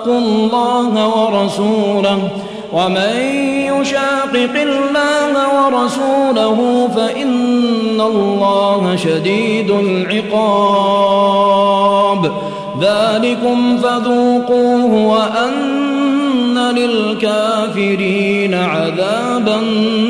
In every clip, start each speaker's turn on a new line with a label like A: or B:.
A: شاقوا الله ورسوله ومن يشاقق الله ورسوله فإن الله شديد العقاب. ذلكم فذوقوه وأن للكافرين عذاب النار.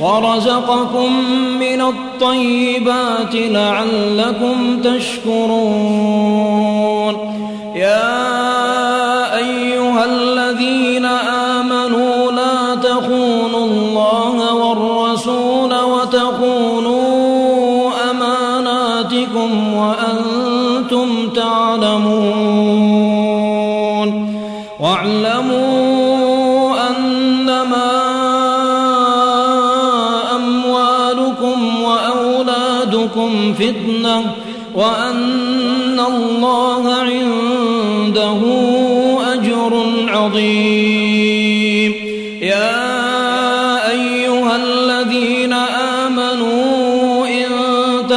A: ورزقكم من الطيبات لعلكم تشكرون. يا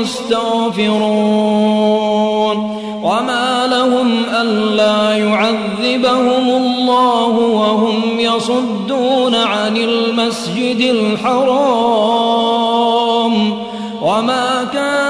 A: يستغفرون وما لهم ألا يعذبهم الله وهم يصدون عن المسجد الحرام وما كانوا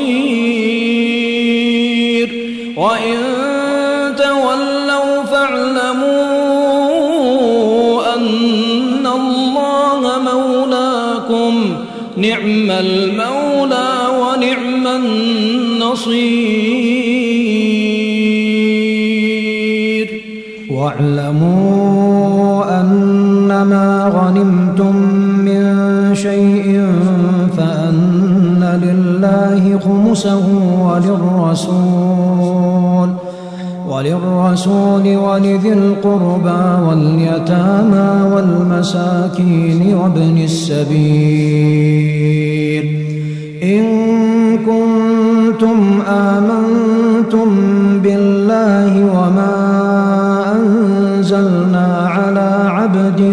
B: واعلموا أنما غنمتم من شيء فأن لله خمسه وللرسول وللرسول ولذي القربى واليتامى والمساكين وابن السبيل. إن كنتم آمنتم بالله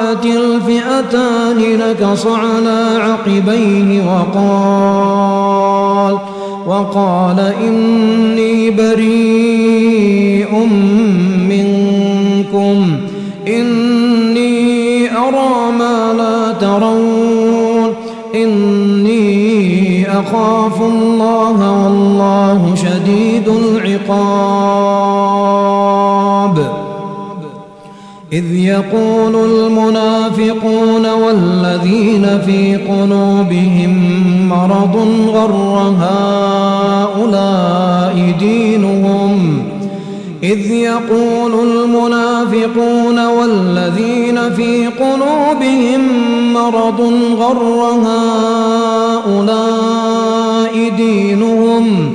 A: تراءت الفئتان نكص على عقبيه وقال وقال إني بريء منكم إني أرى ما لا ترون إني أخاف الله والله شديد العقاب. إذ يقول المنافقون والذين في قلوبهم مرض غر هؤلاء دينهم؟ إذ يقول المنافقون والذين في قلوبهم مرض غر هؤلاء دينهم؟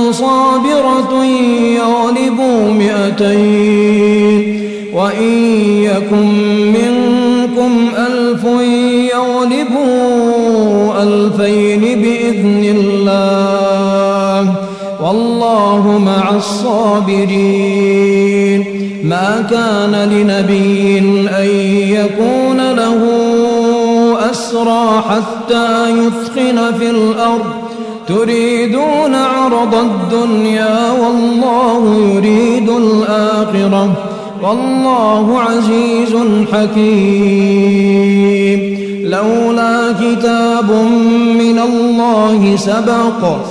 A: صابرة يغلبوا مئتين وإن يكن منكم ألف يغلبوا ألفين بإذن الله والله مع الصابرين ما كان لنبي أن يكون له أسرى حتى يثخن في الأرض تريدون عرض الدنيا والله يريد الآخرة والله عزيز حكيم. لولا كتاب من الله سبق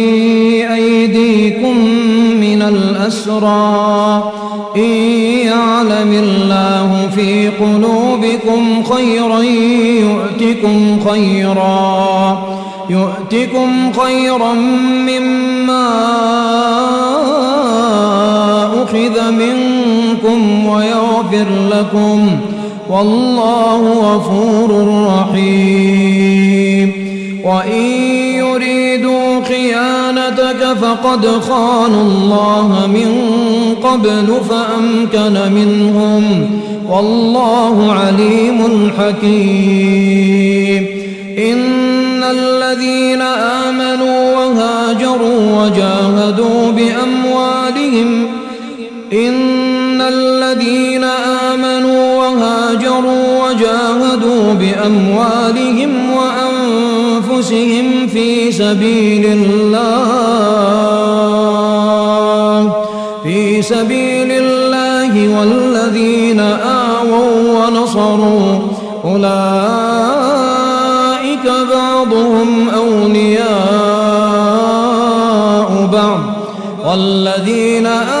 A: من الأسرى إن يعلم الله في قلوبكم خيرا يؤتكم خيرا. يؤتكم خيرا مما أخذ منكم ويغفر لكم. والله غفور رحيم. وإن يريدوا خيانتك فقد خانوا الله من قبل فأمكن منهم والله عليم حكيم. إن الذين آمنوا وهاجروا وجاهدوا بأموالهم إن الذين آمنوا وهاجروا وجاهدوا بأموالهم وأنفسهم في سبيل الله في سبيل الله والذين آووا ونصروا. أولئك بعضهم أولياء بعض. والذين آمنوا